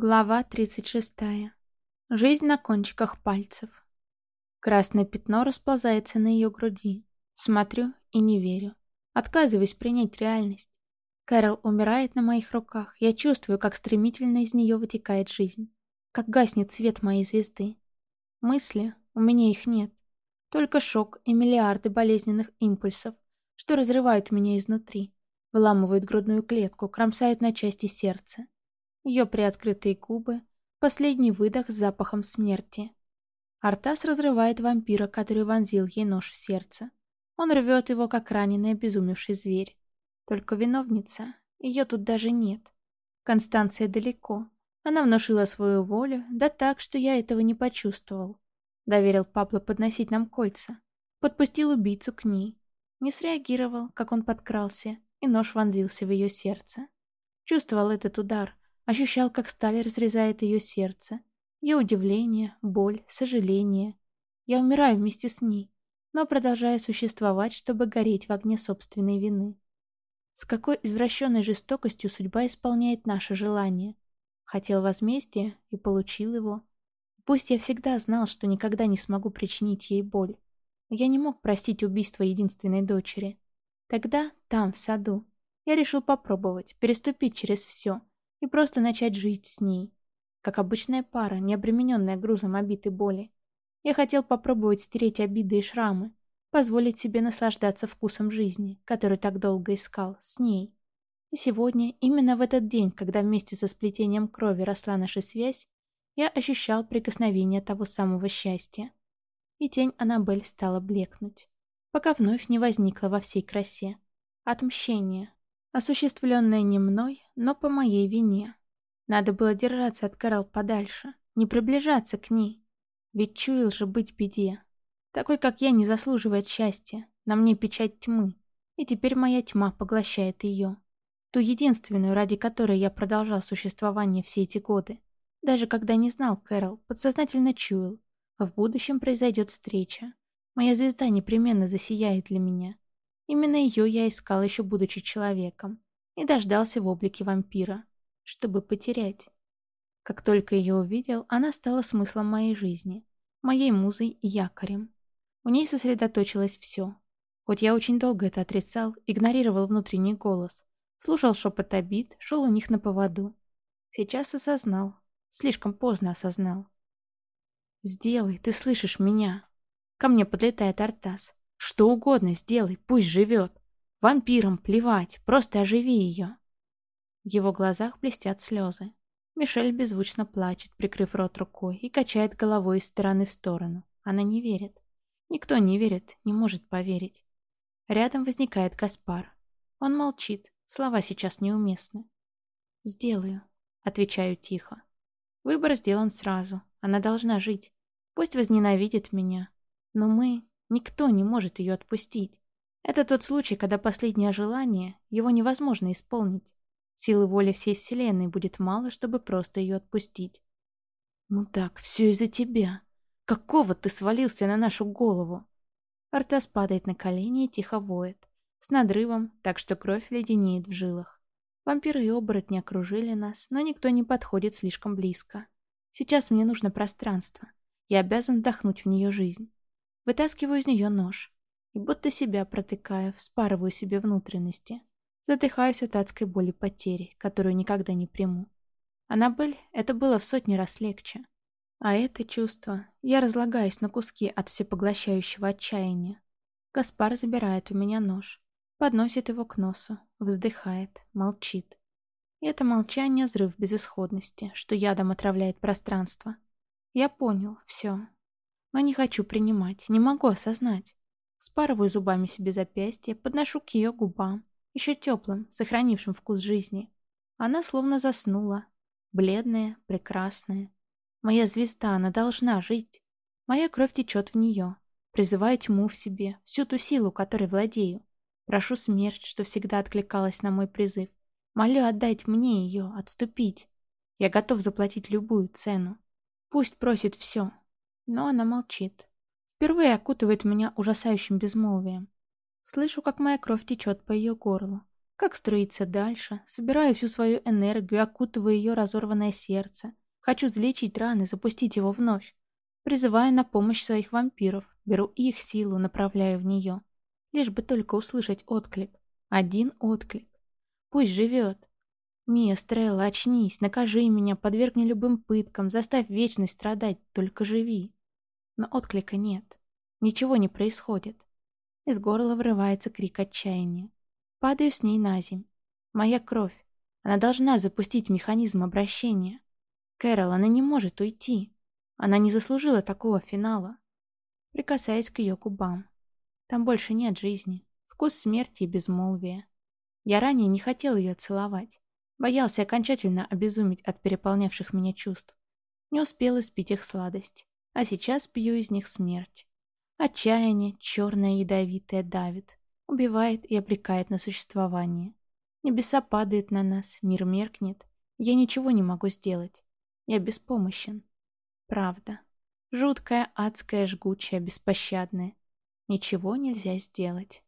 Глава 36. Жизнь на кончиках пальцев. Красное пятно расползается на ее груди. Смотрю и не верю. Отказываюсь принять реальность. Кэрол умирает на моих руках. Я чувствую, как стремительно из нее вытекает жизнь. Как гаснет свет моей звезды. Мысли, у меня их нет. Только шок и миллиарды болезненных импульсов, что разрывают меня изнутри. Выламывают грудную клетку, кромсают на части сердце ее приоткрытые губы, последний выдох с запахом смерти. Артас разрывает вампира, который вонзил ей нож в сердце. Он рвет его, как раненый обезумевший зверь. Только виновница, ее тут даже нет. Констанция далеко. Она внушила свою волю, да так, что я этого не почувствовал. Доверил Пабло подносить нам кольца. Подпустил убийцу к ней. Не среагировал, как он подкрался, и нож вонзился в ее сердце. Чувствовал этот удар, Ощущал, как сталь разрезает ее сердце. Ее удивление, боль, сожаление. Я умираю вместе с ней, но продолжаю существовать, чтобы гореть в огне собственной вины. С какой извращенной жестокостью судьба исполняет наше желание. Хотел возмездия и получил его. Пусть я всегда знал, что никогда не смогу причинить ей боль. я не мог простить убийство единственной дочери. Тогда, там, в саду, я решил попробовать, переступить через все, и просто начать жить с ней. Как обычная пара, не обремененная грузом обид и боли. Я хотел попробовать стереть обиды и шрамы, позволить себе наслаждаться вкусом жизни, который так долго искал, с ней. И сегодня, именно в этот день, когда вместе со сплетением крови росла наша связь, я ощущал прикосновение того самого счастья. И тень Аннабель стала блекнуть, пока вновь не возникла во всей красе. Отмщение, осуществленное не мной, но по моей вине. Надо было держаться от Кэрол подальше, не приближаться к ней. Ведь чуял же быть беде. Такой, как я, не заслуживает счастья. На мне печать тьмы. И теперь моя тьма поглощает ее. Ту единственную, ради которой я продолжал существование все эти годы. Даже когда не знал Кэрол, подсознательно чуял. В будущем произойдет встреча. Моя звезда непременно засияет для меня. Именно ее я искал еще будучи человеком и дождался в облике вампира, чтобы потерять. Как только ее увидел, она стала смыслом моей жизни, моей музой и якорем. У ней сосредоточилось все. Хоть я очень долго это отрицал, игнорировал внутренний голос, слушал шепот обид, шел у них на поводу. Сейчас осознал, слишком поздно осознал. «Сделай, ты слышишь меня!» Ко мне подлетает Артас. Что угодно сделай, пусть живет. Вампирам плевать, просто оживи ее. В его глазах блестят слезы. Мишель беззвучно плачет, прикрыв рот рукой, и качает головой из стороны в сторону. Она не верит. Никто не верит, не может поверить. Рядом возникает Каспар. Он молчит, слова сейчас неуместны. «Сделаю», — отвечаю тихо. Выбор сделан сразу. Она должна жить. Пусть возненавидит меня. Но мы Никто не может ее отпустить. Это тот случай, когда последнее желание, его невозможно исполнить. Силы воли всей Вселенной будет мало, чтобы просто ее отпустить. «Ну так, все из-за тебя. Какого ты свалился на нашу голову?» Артас падает на колени и тихо воет. С надрывом, так что кровь леденеет в жилах. Вампиры и оборотни окружили нас, но никто не подходит слишком близко. Сейчас мне нужно пространство. Я обязан вдохнуть в нее жизнь. Вытаскиваю из нее нож. И будто себя протыкая, вспарываю себе внутренности. Задыхаюсь от адской боли потери, которую никогда не приму. Аннабель это было в сотни раз легче. А это чувство... Я разлагаюсь на куски от всепоглощающего отчаяния. Гаспар забирает у меня нож. Подносит его к носу. Вздыхает. Молчит. И это молчание — взрыв безысходности, что ядом отравляет пространство. Я понял. Все. Но не хочу принимать, не могу осознать. Спарываю зубами себе запястье, подношу к ее губам, еще теплым, сохранившим вкус жизни. Она словно заснула. Бледная, прекрасная. Моя звезда, она должна жить. Моя кровь течет в нее. Призываю тьму в себе, всю ту силу, которой владею. Прошу смерть, что всегда откликалась на мой призыв. Молю отдать мне ее, отступить. Я готов заплатить любую цену. Пусть просит все, но она молчит. Впервые окутывает меня ужасающим безмолвием. Слышу, как моя кровь течет по ее горлу. Как строиться дальше? Собираю всю свою энергию, окутываю ее разорванное сердце. Хочу залечить раны, запустить его вновь. Призываю на помощь своих вампиров. Беру их силу, направляю в нее. Лишь бы только услышать отклик. Один отклик. Пусть живет. Мия, Стрелла, очнись, накажи меня, подвергни любым пыткам, заставь вечность страдать, только живи. Но отклика нет. Ничего не происходит. Из горла вырывается крик отчаяния. Падаю с ней на земь. Моя кровь. Она должна запустить механизм обращения. Кэрол, она не может уйти. Она не заслужила такого финала. Прикасаясь к ее губам. Там больше нет жизни. Вкус смерти и безмолвия. Я ранее не хотел ее целовать. Боялся окончательно обезуметь от переполнявших меня чувств. Не успел испить их сладость. А сейчас пью из них смерть. Отчаяние, черное ядовитое, давит. Убивает и обрекает на существование. Небеса падают на нас, мир меркнет. Я ничего не могу сделать. Я беспомощен. Правда. Жуткая, адская, жгучая, беспощадная. Ничего нельзя сделать.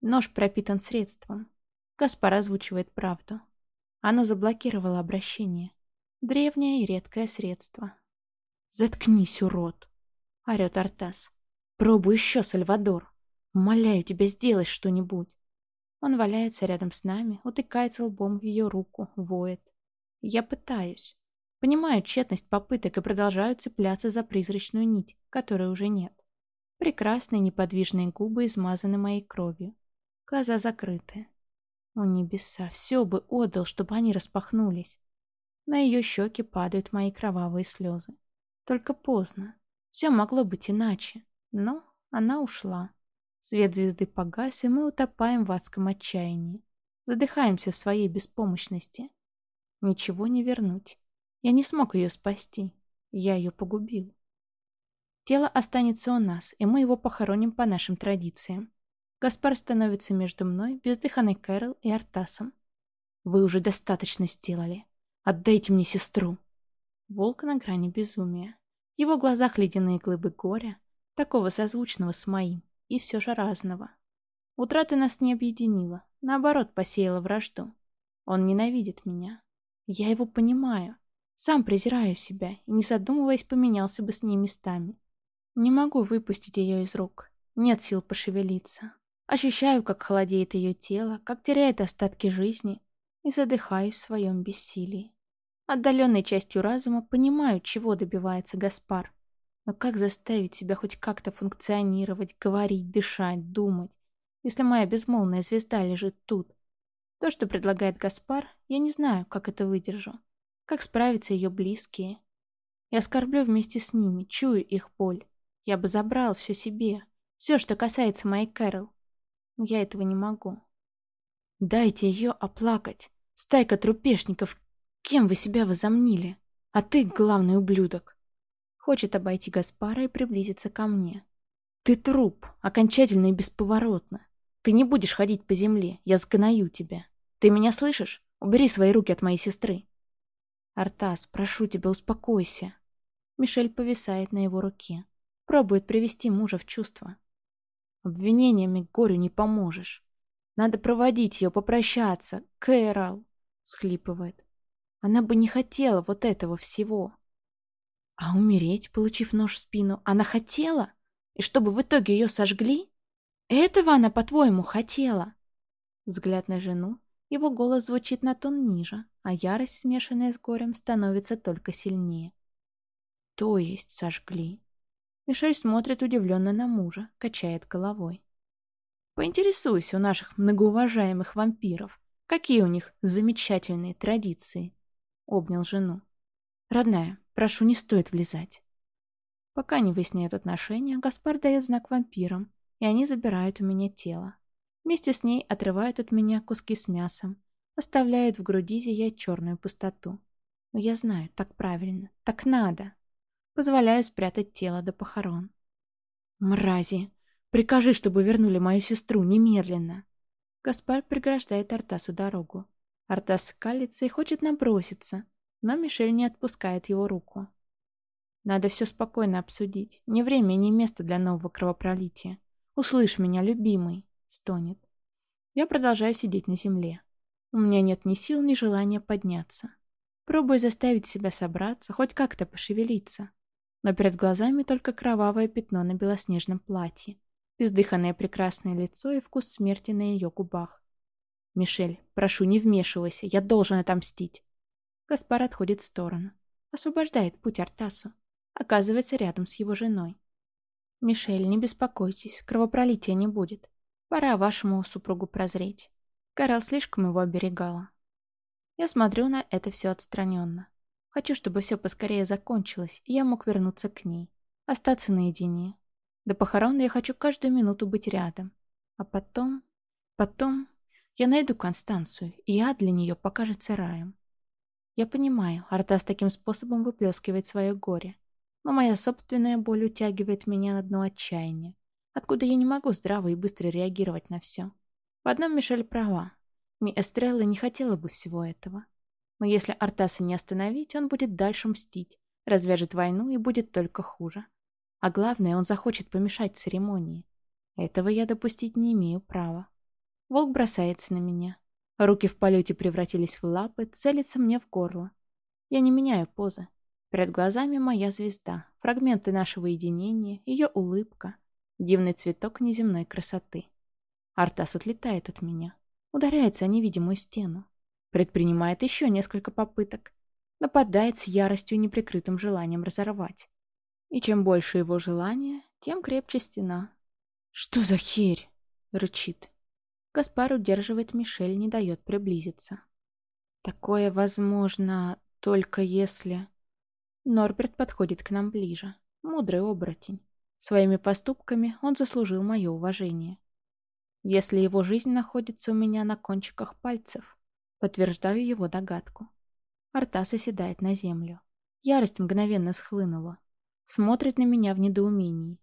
Нож пропитан средством. Гаспар озвучивает правду. Оно заблокировало обращение. Древнее и редкое средство. «Заткнись, урод!» — орёт Артас. «Пробуй еще, Сальвадор!» Умоляю тебя, сделай что-нибудь. Он валяется рядом с нами, утыкается лбом в ее руку, воет. Я пытаюсь. Понимаю тщетность попыток и продолжаю цепляться за призрачную нить, которой уже нет. Прекрасные неподвижные губы измазаны моей кровью. Глаза закрыты. О небеса, все бы отдал, чтобы они распахнулись. На ее щеки падают мои кровавые слезы. Только поздно. Все могло быть иначе. Но она ушла. Свет звезды погас, и мы утопаем в адском отчаянии. Задыхаемся в своей беспомощности. Ничего не вернуть. Я не смог ее спасти. Я ее погубил. Тело останется у нас, и мы его похороним по нашим традициям. Гаспар становится между мной, бездыханной Кэрол и Артасом. Вы уже достаточно сделали. Отдайте мне сестру. Волк на грани безумия. В его глазах ледяные глыбы горя, такого созвучного с моим и все же разного. Утрата нас не объединила, наоборот, посеяла вражду. Он ненавидит меня. Я его понимаю. Сам презираю себя и, не задумываясь, поменялся бы с ней местами. Не могу выпустить ее из рук. Нет сил пошевелиться. Ощущаю, как холодеет ее тело, как теряет остатки жизни и задыхаюсь в своем бессилии. Отдаленной частью разума понимаю, чего добивается Гаспар. Но как заставить себя хоть как-то функционировать, говорить, дышать, думать, если моя безмолвная звезда лежит тут? То, что предлагает Гаспар, я не знаю, как это выдержу. Как справятся ее близкие. Я скорблю вместе с ними, чую их боль. Я бы забрал все себе, все, что касается моей Кэрол. Но я этого не могу. Дайте ее оплакать. Стайка трупешников. Кем вы себя возомнили? А ты, главный ублюдок. Хочет обойти Гаспара и приблизиться ко мне. «Ты труп, окончательно и бесповоротно. Ты не будешь ходить по земле, я сгною тебя. Ты меня слышишь? Убери свои руки от моей сестры». «Артас, прошу тебя, успокойся». Мишель повисает на его руке. Пробует привести мужа в чувство. Обвинениями горю не поможешь. Надо проводить ее, попрощаться. Кэрол, схлипывает. Она бы не хотела вот этого всего. А умереть, получив нож в спину, она хотела? И чтобы в итоге ее сожгли? Этого она, по-твоему, хотела? Взгляд на жену, его голос звучит на тон ниже, а ярость, смешанная с горем, становится только сильнее. То есть сожгли. Мишель смотрит удивленно на мужа, качает головой. Поинтересуйся у наших многоуважаемых вампиров, какие у них замечательные традиции. Обнял жену. Родная, Прошу, не стоит влезать. Пока не выясняют отношения, Гаспар дает знак вампирам, и они забирают у меня тело. Вместе с ней отрывают от меня куски с мясом, оставляют в груди зиять черную пустоту. Но я знаю, так правильно, так надо. Позволяю спрятать тело до похорон. Мрази! Прикажи, чтобы вернули мою сестру немедленно. Гаспар преграждает Артасу дорогу. Артас скалится и хочет наброситься, но Мишель не отпускает его руку. Надо все спокойно обсудить. Ни время, ни место для нового кровопролития. Услышь меня, любимый, стонет. Я продолжаю сидеть на земле. У меня нет ни сил, ни желания подняться. Пробую заставить себя собраться, хоть как-то пошевелиться. Но перед глазами только кровавое пятно на белоснежном платье, бездыханное прекрасное лицо и вкус смерти на ее губах. «Мишель, прошу, не вмешивайся, я должен отомстить». Гаспар отходит в сторону. Освобождает путь Артасу. Оказывается рядом с его женой. «Мишель, не беспокойтесь, кровопролития не будет. Пора вашему супругу прозреть. Карел слишком его оберегала. Я смотрю на это все отстраненно. Хочу, чтобы все поскорее закончилось, и я мог вернуться к ней. Остаться наедине. До похорон я хочу каждую минуту быть рядом. А потом... Потом... Я найду Констанцию, и ад для нее покажется раем. Я понимаю, Артас таким способом выплескивает свое горе. Но моя собственная боль утягивает меня на дно отчаяния, откуда я не могу здраво и быстро реагировать на все. В одном Мишель права. Ми Эстрелла не хотела бы всего этого. Но если Артаса не остановить, он будет дальше мстить, развяжет войну и будет только хуже. А главное, он захочет помешать церемонии. Этого я допустить не имею права. Волк бросается на меня. Руки в полете превратились в лапы, целится мне в горло. Я не меняю позы. Перед глазами моя звезда, фрагменты нашего единения, ее улыбка, дивный цветок неземной красоты. Артас отлетает от меня, ударяется о невидимую стену, предпринимает еще несколько попыток, нападает с яростью и неприкрытым желанием разорвать. И чем больше его желания, тем крепче стена. «Что за херь?» — рычит. Гаспар удерживает Мишель, не дает приблизиться. «Такое возможно, только если...» Норберт подходит к нам ближе. Мудрый оборотень. Своими поступками он заслужил мое уважение. Если его жизнь находится у меня на кончиках пальцев, подтверждаю его догадку. Артас оседает на землю. Ярость мгновенно схлынула. Смотрит на меня в недоумении.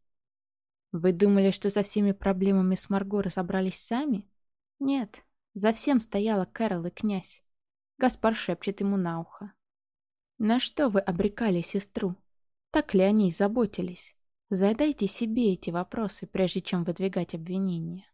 «Вы думали, что со всеми проблемами с Марго разобрались сами?» «Нет, за всем стояла Кэрол и князь». Гаспар шепчет ему на ухо. «На что вы обрекали сестру? Так ли о ней заботились? Задайте себе эти вопросы, прежде чем выдвигать обвинения».